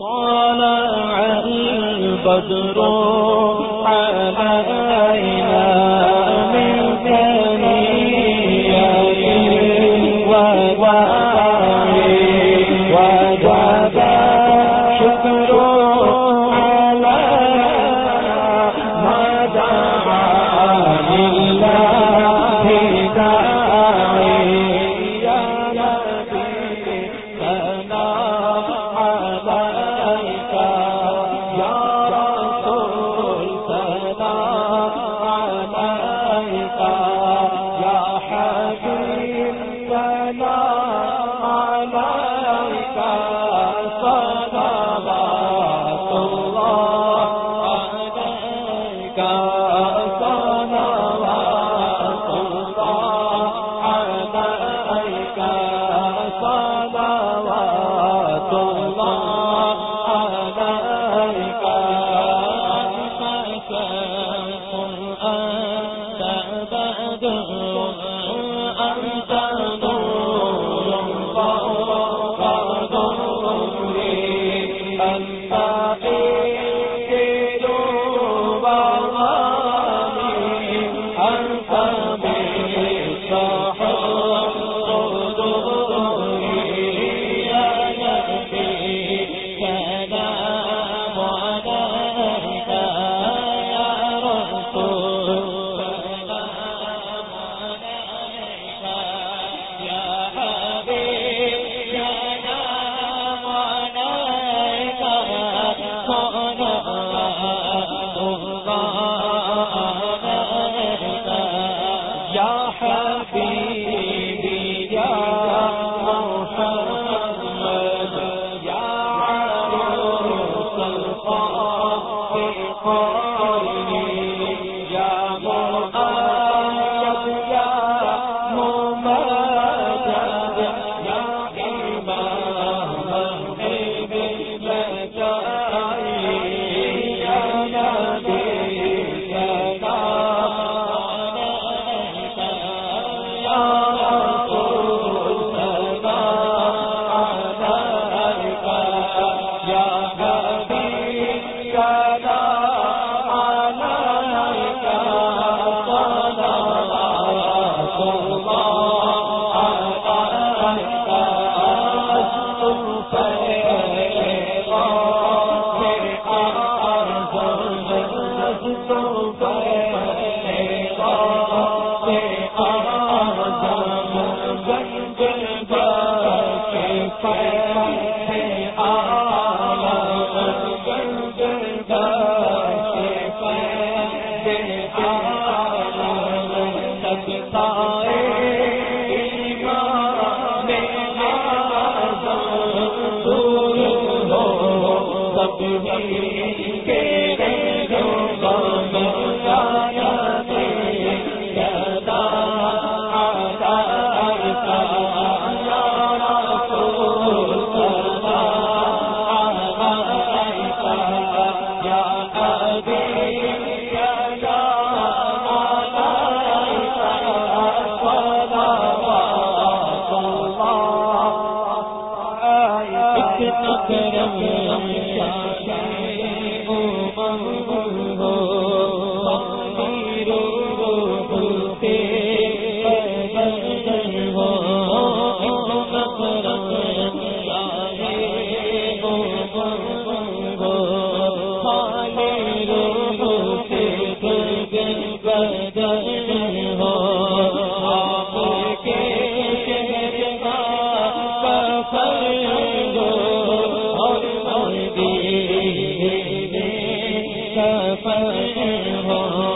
طالع البدر على ستا کرم کا سفر ہو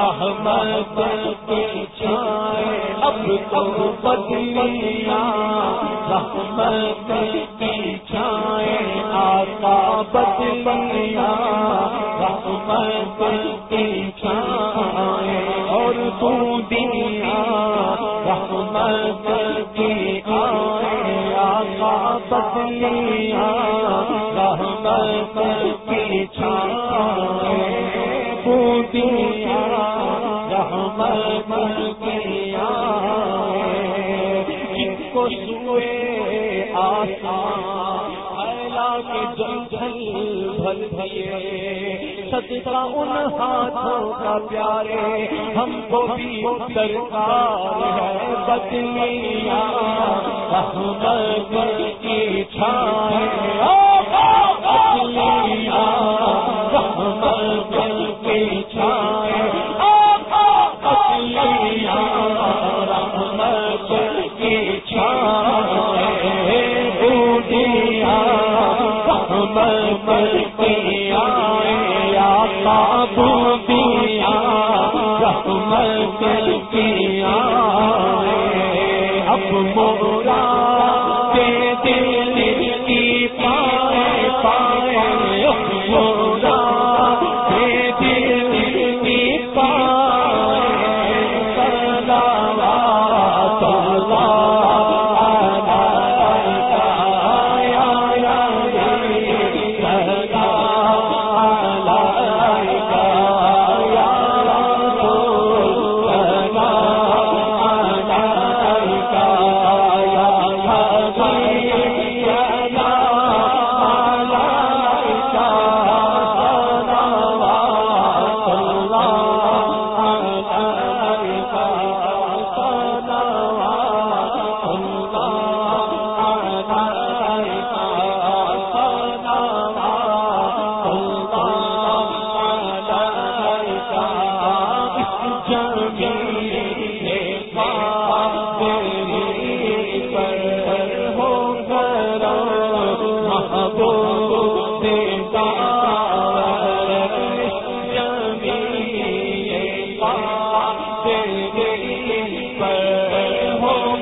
رحمت چھائے اب تو بدلیاں رحمت کی چھائے آقا بدلیاں رحمت کی چھائے اور تو دنیا رحمت کی آئے آقا بدلیاں رحمت کی چھائے کو سوئے آسان کے جل بھل بھلے صدقہ ان ہاتھوں کا پیارے، ہم کو بھی سرکار ہے بدلیاں رحمت کی چھائے اب مورا کے دل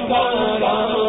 بابا